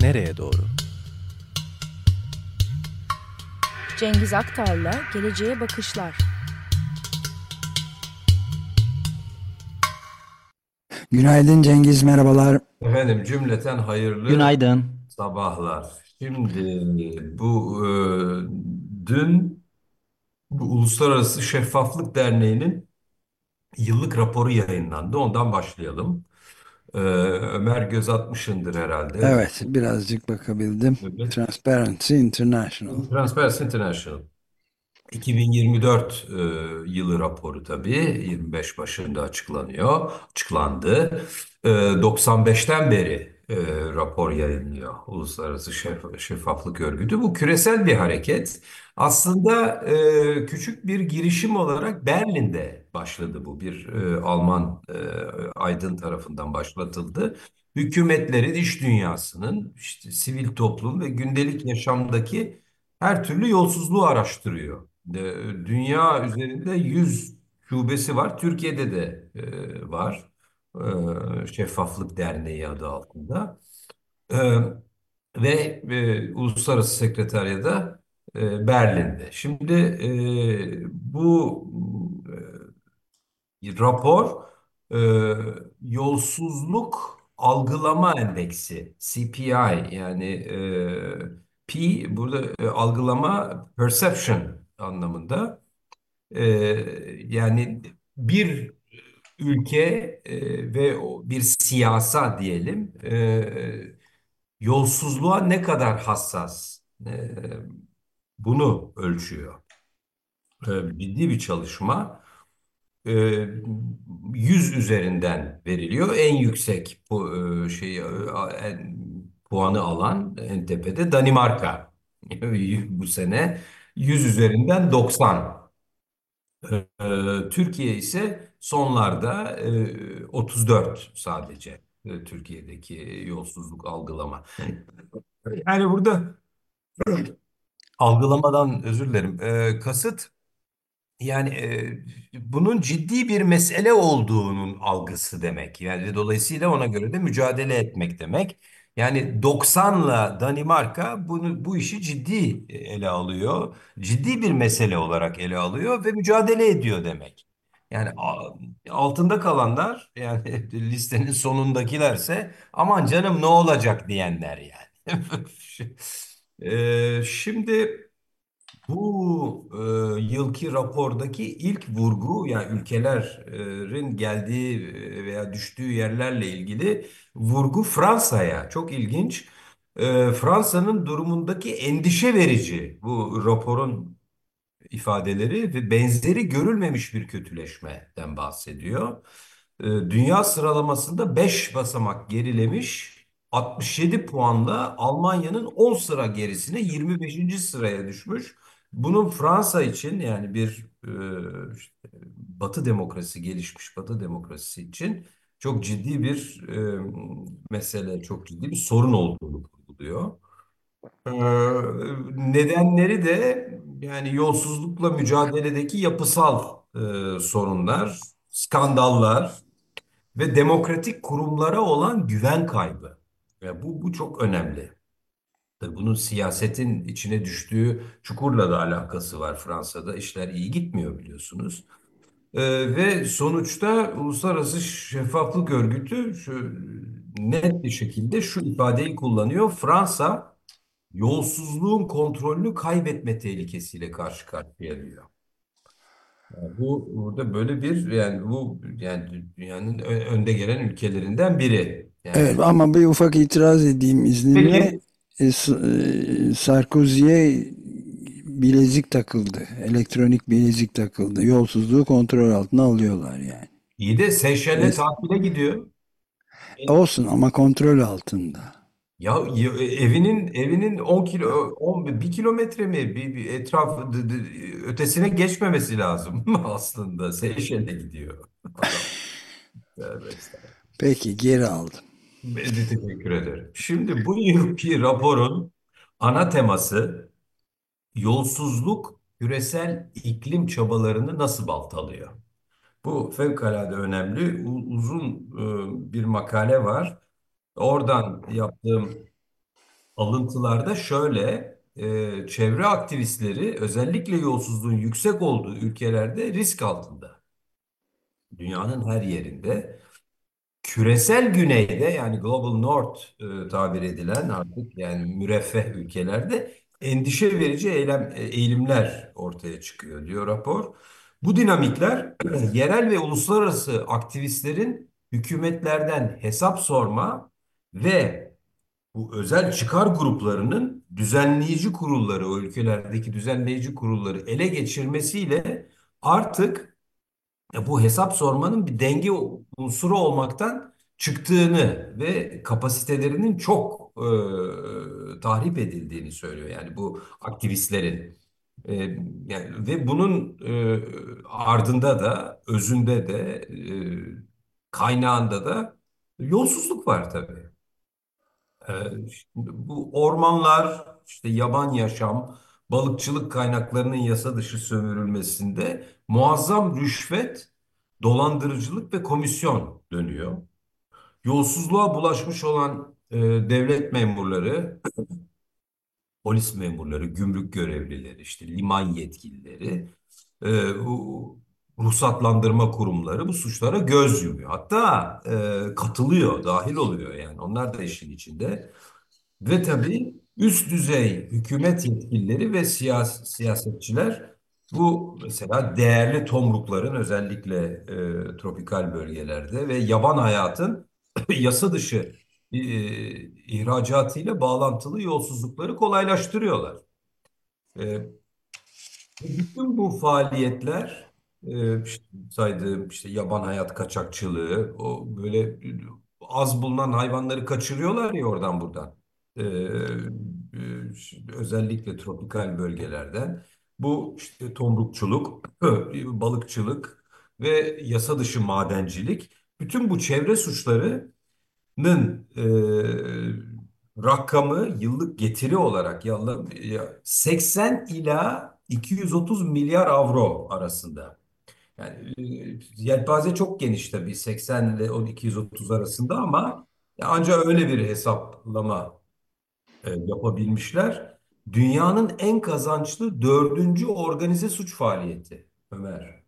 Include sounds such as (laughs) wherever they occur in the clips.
nereye doğru? Cengiz Aktar'la Geleceğe Bakışlar. Günaydın Cengiz, merhabalar. Efendim cümleten hayırlı Günaydın. sabahlar. Şimdi bu e, dün bu Uluslararası Şeffaflık Derneği'nin yıllık raporu yayınlandı. Ondan başlayalım. E, Ömer göz atmışındır herhalde. Evet, birazcık bakabildim. Evet. Transparency International. Transparency International. 2024 e, yılı raporu tabii 25 başında açıklanıyor, açıklandı. E, 95'ten beri e, rapor yayınlıyor Uluslararası Şeff- Şeffaflık Örgütü. Bu küresel bir hareket. Aslında e, küçük bir girişim olarak Berlin'de başladı bu. Bir e, Alman e, aydın tarafından başlatıldı. Hükümetlerin, iş dünyasının, işte sivil toplum ve gündelik yaşamdaki her türlü yolsuzluğu araştırıyor. De- Dünya üzerinde 100 şubesi var. Türkiye'de de e, var. E, Şeffaflık Derneği adı altında. E, ve e, Uluslararası Sekreteriyada e, Berlin'de. Şimdi e, bu e, rapor e, yolsuzluk algılama endeksi CPI yani e, P burada e, algılama perception anlamında E, yani bir ülke e, ve bir siyasa diyelim e, yolsuzluğa ne kadar hassas e, bunu ölçüyor. E, ciddi bir çalışma. E, 100 üzerinden veriliyor. En yüksek bu e, şey e, puanı alan en tepede Danimarka. (laughs) Bu sene 100 üzerinden 90. E, Türkiye ise sonlarda e, 34 sadece e, Türkiye'deki yolsuzluk algılama. Yani burada algılamadan özür dilerim. E, kasıt yani e, bunun ciddi bir mesele olduğunun algısı demek. Yani dolayısıyla ona göre de mücadele etmek demek. Yani 90'la Danimarka bunu bu işi ciddi ele alıyor. Ciddi bir mesele olarak ele alıyor ve mücadele ediyor demek. Yani a- altında kalanlar yani (laughs) listenin sonundakilerse aman canım ne olacak diyenler yani. (laughs) E, şimdi bu e, yılki rapordaki ilk vurgu yani ülkelerin geldiği e, veya düştüğü yerlerle ilgili vurgu Fransa'ya. Çok ilginç. E, Fransa'nın durumundaki endişe verici bu raporun ifadeleri ve benzeri görülmemiş bir kötüleşmeden bahsediyor. E, Dünya sıralamasında 5 basamak gerilemiş, 67 puanla Almanya'nın 10 sıra gerisine 25. sıraya düşmüş. Bunun Fransa için yani bir e, işte, Batı demokrasi gelişmiş Batı demokrasisi için çok ciddi bir e, mesele, çok ciddi bir sorun olduğunu vurguluyor. Ee, nedenleri de yani yolsuzlukla mücadeledeki yapısal e, sorunlar, skandallar ve demokratik kurumlara olan güven kaybı. Ya bu, bu çok önemli. Tabii bunun siyasetin içine düştüğü çukurla da alakası var Fransa'da. İşler iyi gitmiyor biliyorsunuz. Ee, ve sonuçta Uluslararası Şeffaflık Örgütü şu, net bir şekilde şu ifadeyi kullanıyor. Fransa yolsuzluğun kontrolünü kaybetme tehlikesiyle karşı karşıya diyor. Yani bu burada böyle bir yani bu yani dünyanın önde gelen ülkelerinden biri. Yani Evet ama bir ufak itiraz edeyim izninle. peki Sarkozy'ye bilezik takıldı. Elektronik bilezik takıldı. Yolsuzluğu kontrol altına alıyorlar yani. iyi de Seyşel'e E, tatile gidiyor. E, olsun ama kontrol altında. Ya, ya evinin evinin 10 kilo 10 bir kilometre mi bir, bir etraf ötesine geçmemesi lazım (laughs) aslında. Seyşel'e gidiyor. (laughs) Peki geri aldım. Ben teşekkür ederim. Şimdi bu yılki raporun ana teması yolsuzluk küresel iklim çabalarını nasıl baltalıyor? Bu fevkalade önemli. Uzun e, bir makale var. Oradan yaptığım Alıntılarda şöyle, e, çevre aktivistleri özellikle yolsuzluğun yüksek olduğu ülkelerde risk altında. Dünyanın her yerinde. Küresel güneyde yani Global North e, tabir edilen artık yani müreffeh ülkelerde endişe verici eylem, e, eğilimler ortaya çıkıyor diyor rapor. Bu dinamikler (clears throat) yerel ve uluslararası aktivistlerin hükümetlerden hesap sorma ve bu özel çıkar gruplarının düzenleyici kurulları, o ülkelerdeki düzenleyici kurulları ele geçirmesiyle artık e, bu hesap sormanın bir denge unsuru olmaktan çıktığını ve kapasitelerinin çok e, tahrip edildiğini söylüyor. Yani bu aktivistlerin. E, yani, ve bunun e, ardında da, özünde de, e, kaynağında da yolsuzluk var tabii. Şimdi bu ormanlar, işte yaban yaşam, balıkçılık kaynaklarının yasa dışı sömürülmesinde muazzam rüşvet, dolandırıcılık ve komisyon dönüyor. Yolsuzluğa bulaşmış olan e, devlet memurları, (clears throat) polis memurları, gümrük görevlileri, işte liman yetkilileri, e, ruhsatlandırma kurumları bu suçlara göz yumuyor. Hatta e, katılıyor, dahil oluyor yani. Onlar da işin içinde. Ve tabii üst düzey hükümet yetkilileri ve siyas siyasetçiler bu mesela değerli tomrukların özellikle e, tropikal bölgelerde ve yaban hayatın (clears throat) yasa dışı e, ihracatıyla bağlantılı yolsuzlukları kolaylaştırıyorlar. E, bütün bu faaliyetler e, işte saydığım işte yaban hayat kaçakçılığı o böyle az bulunan hayvanları kaçırıyorlar ya oradan buradan. E, e, özellikle tropikal bölgelerden. Bu işte tomrukçuluk, balıkçılık ve yasa dışı madencilik bütün bu çevre suçlarının e, rakamı yıllık getiri olarak ya, ya 80 ila 230 milyar avro arasında. Yani e, yelpaze çok geniş tabii 80 ile o 230 arasında ama ancak öyle bir hesaplama e, yapabilmişler. Dünyanın en kazançlı dördüncü organize suç faaliyeti Ömer.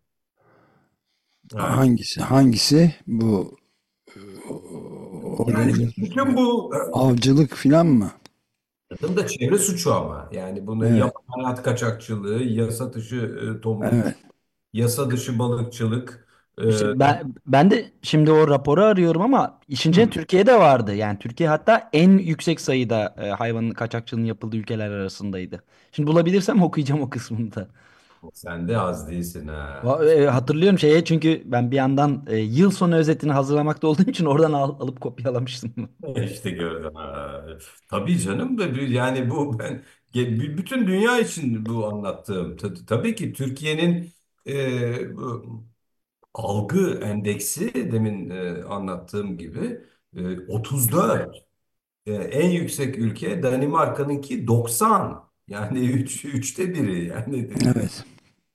Evet. Hangisi? Hangisi? Bu Yani bütün bu avcılık filan mı? Kadın da çevre suçu ama. Yani bunu Evet, yapan hayat kaçakçılığı, yasa dışı e, tomruk, evet. yasa dışı balıkçılık. E, İşte ben ben de şimdi o raporu arıyorum ama işin içinde Türkiye'de vardı. Yani Türkiye hatta en yüksek sayıda e, hayvanın kaçakçılığının yapıldığı ülkeler arasındaydı. Şimdi bulabilirsem (laughs) okuyacağım o kısmını da. sen de az değilsin ha. Va- e, Hatırlıyorum şeye çünkü ben bir yandan e, yıl sonu özetini hazırlamakta olduğum için oradan al- alıp kopyalamıştım. (laughs) İşte gördüm. Ha. Tabii canım da bir- yani bu ben ge- b- bütün dünya için bu anlattığım. Ta- Tabii ki Türkiye'nin e, bu algı endeksi demin e, anlattığım gibi e, 34. E, en yüksek ülke Danimarka'nınki 90. Yani (laughs) üç, üçte biri yani. Evet.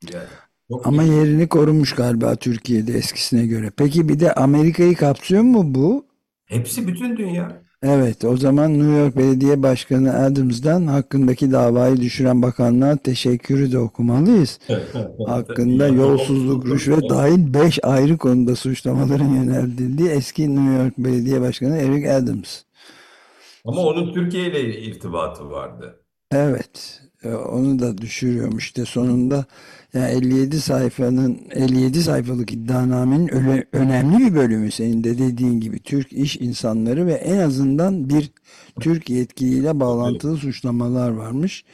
Yani çok Ama iyi. yerini korumuş galiba Türkiye'de eskisine göre. Peki bir de Amerika'yı kapsıyor mu bu? Hepsi bütün dünya. Evet, o zaman New York Belediye Başkanı Adams'dan hakkındaki davayı düşüren bakanlığa teşekkürü de okumalıyız. Hakkında yolsuzluk, rüşvet dahil 5 ayrı konuda suçlamaların yöneltildiği eski New York Belediye Başkanı Eric Adams. Ama onun Türkiye ile irtibatı vardı. Evet, e, onu da düşürüyormuş işte sonunda. Yani 57 sayfanın 57 sayfalık iddianamenin öyle, önemli bir bölümü senin de dediğin gibi Türk iş insanları ve en azından bir Türk yetkiliyle bağlantılı suçlamalar varmış.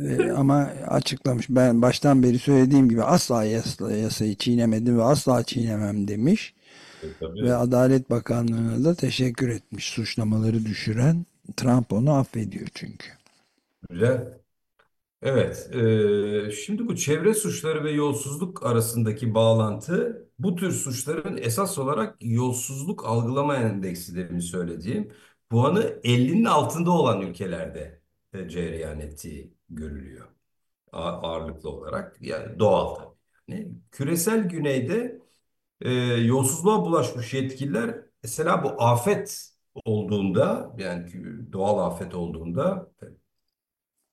E, ama açıklamış. Ben baştan beri söylediğim gibi asla yasa, yasayı çiğnemedim ve asla çiğnemem demiş. E, tabii. Ve Adalet Bakanlığı'na da teşekkür etmiş suçlamaları düşüren. Trump onu affediyor çünkü. Güzel. Evet, e, şimdi bu çevre suçları ve yolsuzluk arasındaki bağlantı bu tür suçların esas olarak yolsuzluk algılama endeksi demin söylediğim puanı 50'nin altında olan ülkelerde e, cereyan ettiği görülüyor ağırlıklı olarak yani doğal tabii. Yani küresel güneyde e, yolsuzluğa bulaşmış yetkililer mesela bu afet olduğunda yani doğal afet olduğunda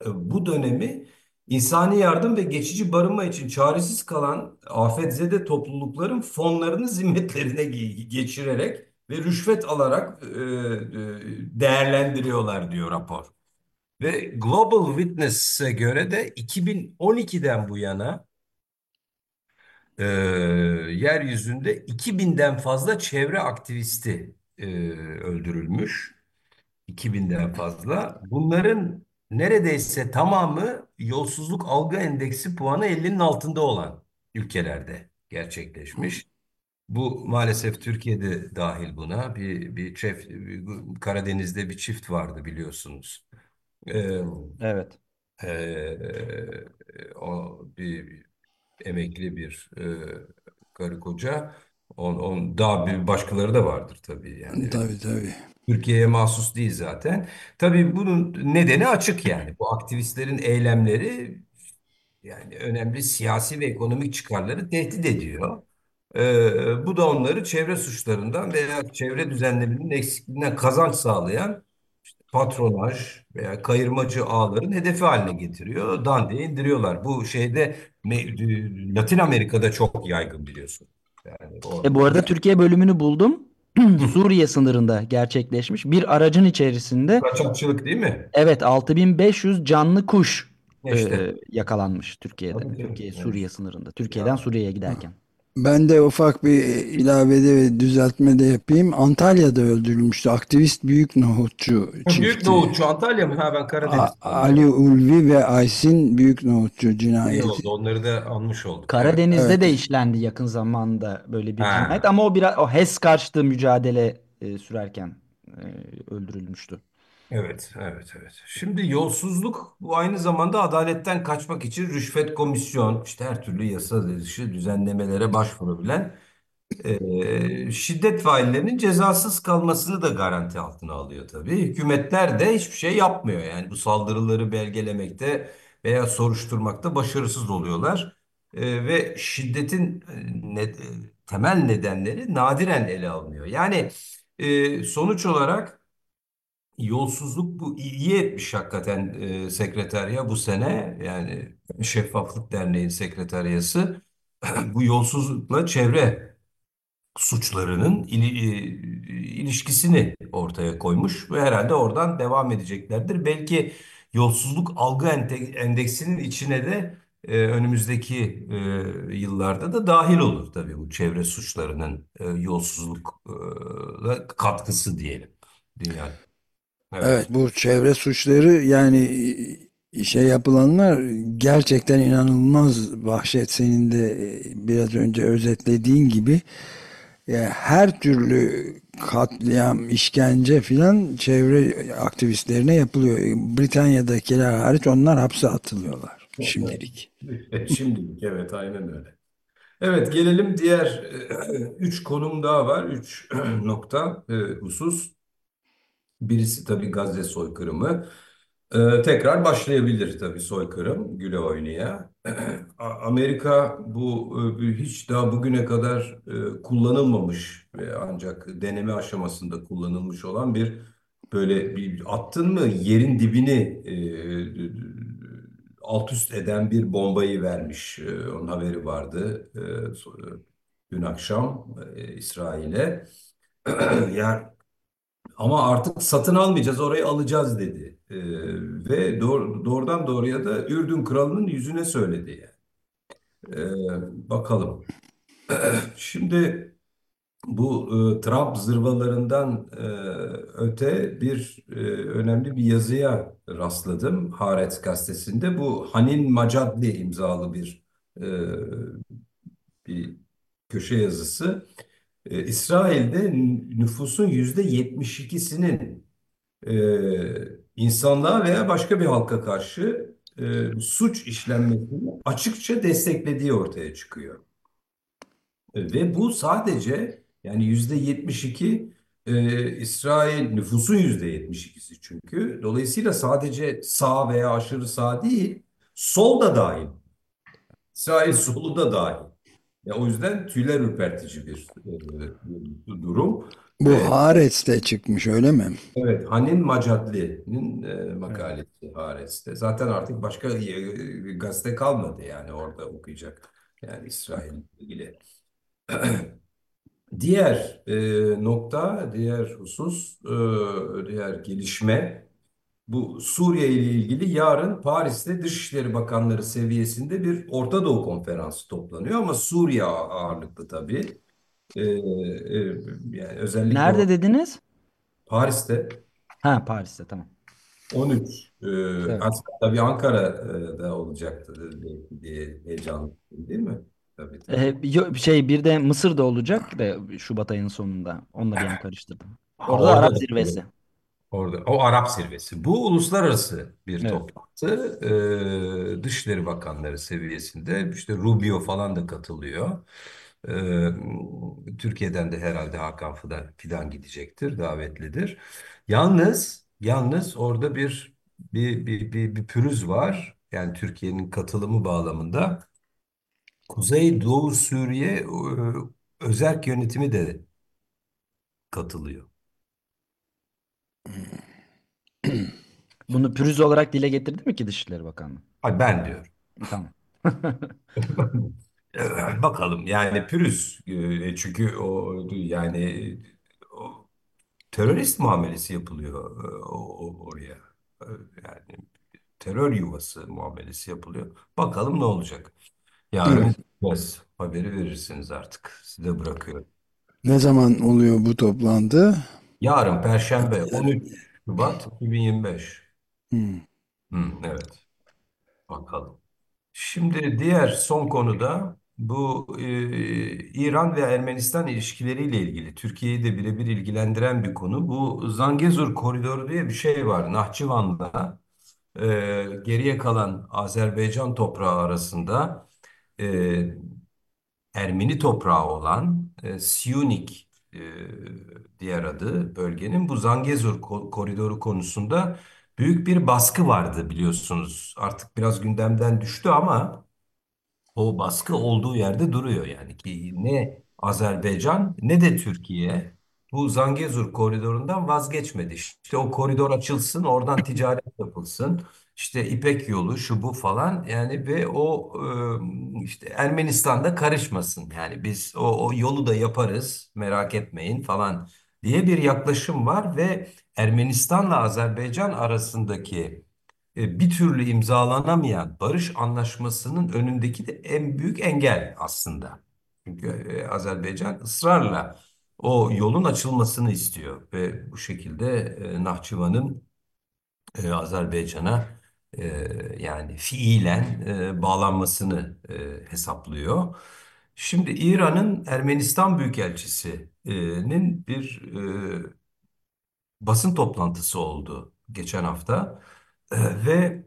bu dönemi insani yardım ve geçici barınma için çaresiz kalan afetzede toplulukların fonlarını zimmetlerine ge- geçirerek ve rüşvet alarak e, e, değerlendiriyorlar diyor rapor. Ve Global Witness'e göre de 2012'den bu yana e, yeryüzünde 2000'den fazla çevre aktivisti e, öldürülmüş. 2000'den fazla. Bunların neredeyse tamamı yolsuzluk algı endeksi puanı 50'nin altında olan ülkelerde gerçekleşmiş. Bu maalesef Türkiye'de dahil buna. Bir, bir çift, bir- Karadeniz'de bir çift vardı biliyorsunuz. Ee, Evet. ee, o bir emekli bir e, karı koca. On, on, daha bir başkaları da vardır tabii yani. Tabii tabii. Türkiye'ye mahsus değil zaten. Tabii bunun nedeni açık yani. Bu aktivistlerin eylemleri yani önemli siyasi ve ekonomik çıkarları tehdit ediyor. Ee, bu da onları çevre suçlarından veya çevre düzenleminin eksikliğinden kazanç sağlayan patronaj veya kayırmacı ağların hedefi haline getiriyor. Dandiye indiriyorlar. Bu şeyde Latin Amerika'da çok yaygın biliyorsun. Yani o E bu arada Türkiye bölümünü buldum. Suriye sınırında gerçekleşmiş. Bir aracın içerisinde kaçakçılık değil mi? evet 6500 canlı kuş e, İşte. yakalanmış Türkiye'de. Tabii. Türkiye. Suriye sınırında. Türkiye'den Ya. Suriye'ye giderken. Ben de ufak bir ilavede ve düzeltme de yapayım. Antalya'da öldürülmüştü. Aktivist büyük nohutçu Büyük çifti. Nohutçu Antalya mı? Ha ben A- Karadeniz. Ali Ulvi ve Aysin büyük nohutçu İyi cinayeti. oldu. Onları da anmış olduk. Karadeniz'de Evet. de işlendi yakın zamanda böyle bir Ha. cinayet ama o biraz o HES karşıtı mücadele e, sürerken e, öldürülmüştü. Evet, evet, evet. Şimdi yolsuzluk bu aynı zamanda adaletten kaçmak için rüşvet komisyon, işte her türlü yasa dışı düzenlemelere başvurabilen e, şiddet faillerinin cezasız kalmasını da garanti altına alıyor tabii. Hükümetler de hiçbir şey yapmıyor. Yani bu saldırıları belgelemekte veya soruşturmakta başarısız oluyorlar. E, ve şiddetin ne- temel nedenleri nadiren ele alınıyor. Yani e, sonuç olarak Yolsuzluk bu iyi etmiş hakikaten e, sekreterya bu sene yani Şeffaflık Derneği'nin sekreteryası (clears throat) bu yolsuzlukla çevre suçlarının ili- e, ilişkisini ortaya koymuş ve herhalde oradan devam edeceklerdir. Belki yolsuzluk algı endeksinin içine de e, önümüzdeki e, yıllarda da dahil olur tabii bu çevre suçlarının e, yolsuzlukla katkısı diyelim dünya. Evet Evet. bu çevre suçları yani şey yapılanlar gerçekten inanılmaz vahşet senin de e, biraz önce özetlediğin gibi e, her türlü katliam, işkence filan çevre aktivistlerine yapılıyor. Britanya'dakiler hariç onlar hapse atılıyorlar şimdilik. (laughs) Şimdilik evet aynen öyle. Evet gelelim diğer e, üç konum daha var. Üç (clears throat) nokta e, husus. Birisi tabii Gazze soykırımı. Ee, tekrar başlayabilir tabii soykırım güle oynaya. (clears throat) Amerika bu e, hiç daha bugüne kadar e, kullanılmamış ve ancak deneme aşamasında kullanılmış olan bir böyle bir attın mı yerin dibini e, alt üst eden bir bombayı vermiş. E, onun haberi vardı e, dün akşam e, İsrail'e. (clears throat) Yani ama artık satın almayacağız, orayı alacağız dedi. Ee, ve doğru, doğrudan doğruya da Ürdün kralının yüzüne söyledi yani. Ee, bakalım. (clears throat) Şimdi bu e, Trump zırvalarından e, öte bir e, önemli bir yazıya rastladım Haaretz gazetesinde. Bu Hanin Macadli imzalı bir e, bir köşe yazısı. E, İsrail'de nüfusun yüzde 72'sinin e, insanlığa veya başka bir halka karşı e, suç işlenmesini açıkça desteklediği ortaya çıkıyor. E, Ve bu sadece yani yüzde 72 e, İsrail nüfusun yüzde 72'si çünkü. Dolayısıyla sadece sağ veya aşırı sağ değil, sol da dahil. İsrail solu da dahil. Ya o yüzden tüyler ürpertici bir, e, durum. Bu Haaretz'te çıkmış öyle mi? Evet, Hanin Macadli'nin e, makalesi Haaretz'te. Zaten artık başka e, gazete kalmadı yani orada okuyacak. Yani İsrail'le ilgili. (clears throat) Diğer e, nokta, diğer husus, e, diğer gelişme bu Suriye ile ilgili yarın Paris'te Dışişleri Bakanları seviyesinde bir Orta Doğu Konferansı toplanıyor ama Suriye ağırlıklı tabii. E, e, yani özellikle Nerede dediniz? Paris'te Ha Paris'te tamam. 13 e, Evet. aslında tabii Ankara'da olacaktı diye heyecanlı değil mi? Tabii tabii. Ee, şey bir de Mısır'da olacak da Şubat ayının sonunda. Onunla bir an karıştırdım. Orada da orada Arap zirvesi. Orada o Arap zirvesi. Bu uluslararası bir Evet. toplantı. E, Dışişleri Bakanları seviyesinde işte Rubio falan da katılıyor. E, Türkiye'den de herhalde Hakan Fidan, Fidan gidecektir, davetlidir. Yalnız yalnız orada bir bir bir bir, bir pürüz var. Yani Türkiye'nin katılımı bağlamında. Kuzey Doğu Suriye e, özerk yönetimi de katılıyor. (clears throat) Bunu pürüz olarak dile getirdi mi ki Dışişleri Bakanlığı? Ay ben diyorum. Tamam. (laughs) Evet, Bakalım yani pürüz E, çünkü o yani o, terörist muamelesi yapılıyor e, o, o- oraya E, yani terör yuvası muamelesi yapılıyor. Bakalım ne olacak. Evet. Yarın biraz haberi verirsiniz artık. Size bırakıyorum. Ne zaman oluyor bu toplantı? Yarın Perşembe 13 Şubat 2025. Hmm. Hı, evet. Bakalım. Şimdi diğer son konuda bu e, İran ve Ermenistan ilişkileriyle ilgili Türkiye'yi de birebir ilgilendiren bir konu. Bu Zangezur Koridoru diye bir şey var. Nahçıvan'da e, geriye kalan Azerbaycan toprağı arasında e, Ermeni toprağı olan e, Siyunik e, diğer adı bölgenin bu Zangezur ko- koridoru konusunda büyük bir baskı vardı biliyorsunuz. Artık biraz gündemden düştü ama o baskı olduğu yerde duruyor yani ki ne Azerbaycan ne de Türkiye bu Zangezur koridorundan vazgeçmedi. İşte o koridor açılsın, oradan ticaret yapılsın. İşte İpek yolu şu bu falan yani ve o işte Ermenistan'da karışmasın. Yani biz o, o yolu da yaparız merak etmeyin falan diye bir yaklaşım var ve Ermenistan'la Azerbaycan arasındaki e, bir türlü imzalanamayan barış anlaşmasının önündeki de en büyük engel aslında. Çünkü e, Azerbaycan ısrarla o yolun açılmasını istiyor ve bu şekilde e, Nahçıvan'ın e, Azerbaycan'a e, yani fiilen e, bağlanmasını e, hesaplıyor. Şimdi İran'ın Ermenistan Büyükelçisi'nin bir e, basın toplantısı oldu geçen hafta. E, ve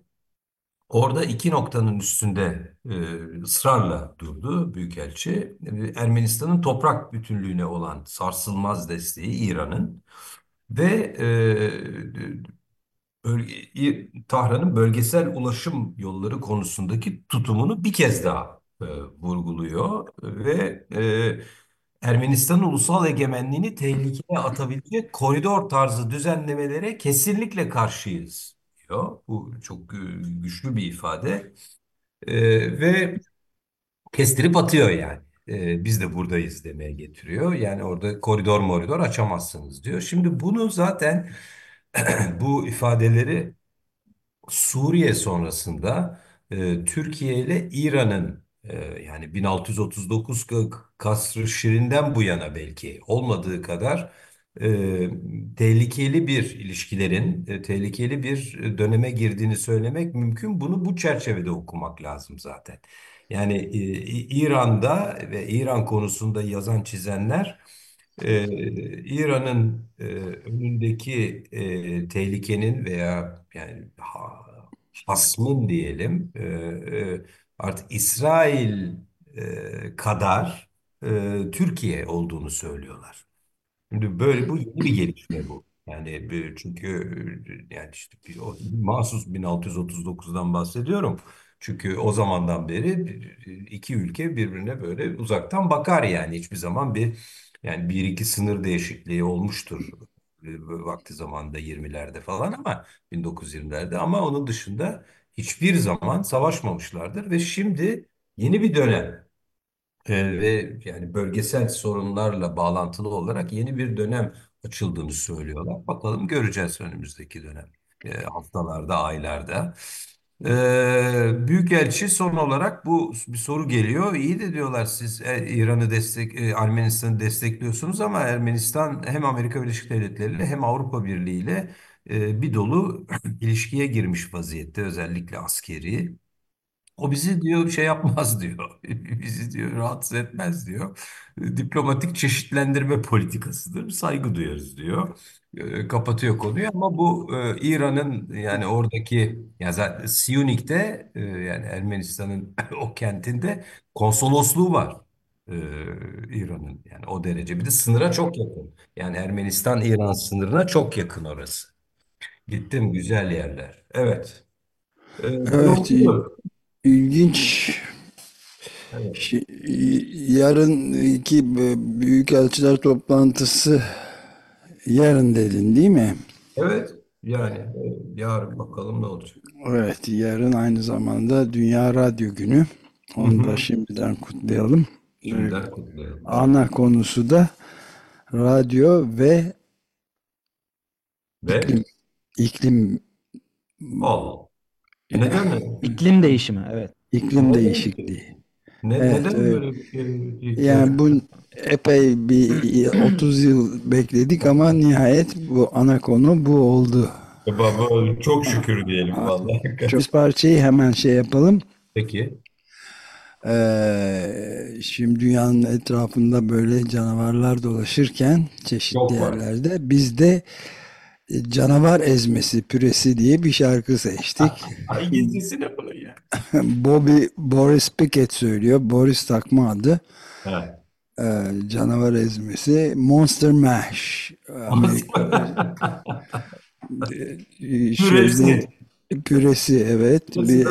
Orada iki noktanın üstünde e, ısrarla durdu Büyükelçi. Ermenistan'ın toprak bütünlüğüne olan sarsılmaz desteği İran'ın ve e, bölge, Tahran'ın bölgesel ulaşım yolları konusundaki tutumunu bir kez daha e, vurguluyor ve e, Ermenistan'ın ulusal egemenliğini tehlikeye atabilecek koridor tarzı düzenlemelere kesinlikle karşıyız diyor. Bu çok güçlü bir ifade E, ve kestirip atıyor yani. E, biz de buradayız demeye getiriyor. Yani orada koridor moridor açamazsınız diyor. Şimdi bunu zaten (clears throat) bu ifadeleri Suriye sonrasında e, Türkiye ile İran'ın e, yani 1639 K- Kasr-ı Şirin'den bu yana belki olmadığı kadar e, tehlikeli bir ilişkilerin, e, tehlikeli bir döneme girdiğini söylemek mümkün. Bunu bu çerçevede okumak lazım zaten. Yani e, İran'da ve İran konusunda yazan çizenler ee, İran'ın e, önündeki e, tehlikenin veya yani ha- hasmın diyelim e, e, artık İsrail e, kadar e, Türkiye olduğunu söylüyorlar. Şimdi böyle bu yeni bir gelişme bu. Yani çünkü yani işte bir, o mahsus 1639'dan bahsediyorum. Çünkü o zamandan beri iki ülke birbirine böyle uzaktan bakar yani hiçbir zaman bir yani bir iki sınır değişikliği olmuştur e, vakti zamanında 20'lerde falan ama 1920'lerde ama onun dışında hiçbir zaman savaşmamışlardır ve şimdi yeni bir dönem e, ve yani bölgesel sorunlarla bağlantılı olarak yeni bir dönem açıldığını söylüyorlar. Bakalım göreceğiz önümüzdeki dönem. E, haftalarda, aylarda. E, Büyükelçi son olarak bu bir soru geliyor. İyi de diyorlar siz e, İran'ı destek, e, Ermenistan'ı destekliyorsunuz ama Ermenistan hem Amerika Birleşik Devletleri ile hem Avrupa Birliği ile e, bir dolu (clears throat) ilişkiye girmiş vaziyette özellikle askeri. O bizi diyor şey yapmaz (laughs) diyor. Bizi diyor rahatsız etmez diyor. Diplomatik çeşitlendirme politikasıdır. Saygı duyarız diyor. E, kapatıyor konuyu ama bu e, İran'ın yani oradaki ya zaten Siyunik'te e, yani Ermenistan'ın (laughs) o kentinde konsolosluğu var. E, İran'ın yani o derece. Bir de sınıra çok yakın. Yani Ermenistan-İran sınırına çok yakın orası. Gittim güzel yerler. Evet. E, Evet, i- oldu. İlginç. Şi- Yarınki büyükelçiler toplantısı yarın dedin değil mi? Evet yani e, yarın bakalım ne olacak. Evet, yarın aynı zamanda Dünya Radyo Günü. Hı Onu da hı. şimdiden kutlayalım. Şimdiden kutlayalım. Ana konusu da radyo ve Ve iklim, iklim, Allah. Neden mi? İklim değişimi evet. iklim değişikliği. Ne, Evet, neden böyle bir şey? Yani bu epey bir (clears throat) 30 yıl bekledik ama nihayet bu ana konu bu oldu. Baba çok şükür diyelim vallahi. Çok parçayı hemen şey yapalım. Peki. Ee, şimdi dünyanın etrafında böyle canavarlar dolaşırken çeşitli Çok var. yerlerde biz de e, canavar ezmesi püresi diye bir şarkı seçtik. (laughs) Ay gizlisine bunu ya. (laughs) Bobby Boris Pickett söylüyor. Boris takma adı. Ee, canavar ezmesi Monster Mash. Amerika, e, Püresi. püresi evet. Püresi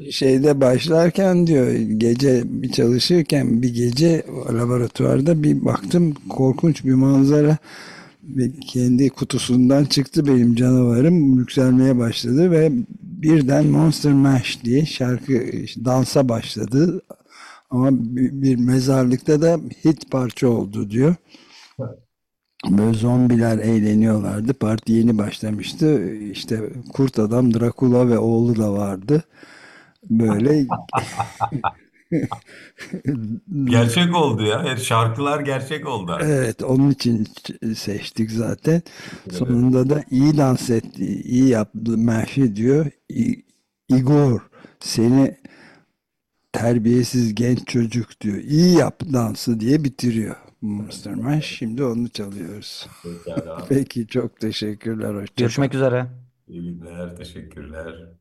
Bir şeyde başlarken diyor gece bir çalışırken bir gece laboratuvarda bir baktım korkunç bir manzara ve kendi kutusundan çıktı benim canavarım yükselmeye başladı ve birden Monster Mash diye şarkı dansa başladı ama bir mezarlıkta da hit parça oldu diyor. Böyle zombiler eğleniyorlardı. Parti yeni başlamıştı. İşte kurt adam Drakula ve oğlu da vardı. Böyle (laughs) (laughs) Gerçek oldu ya. Her Şarkılar gerçek oldu. artık. evet onun için seçtik zaten. Ederim. Sonunda da iyi dans etti, iyi yaptı Mehdi diyor. Igor seni terbiyesiz genç çocuk diyor. İyi yap dansı diye bitiriyor. Monster Mash. Şimdi onu çalıyoruz. (laughs) Peki çok teşekkürler. Hoşça kal. Görüşmek üzere. İyi günler. Teşekkürler.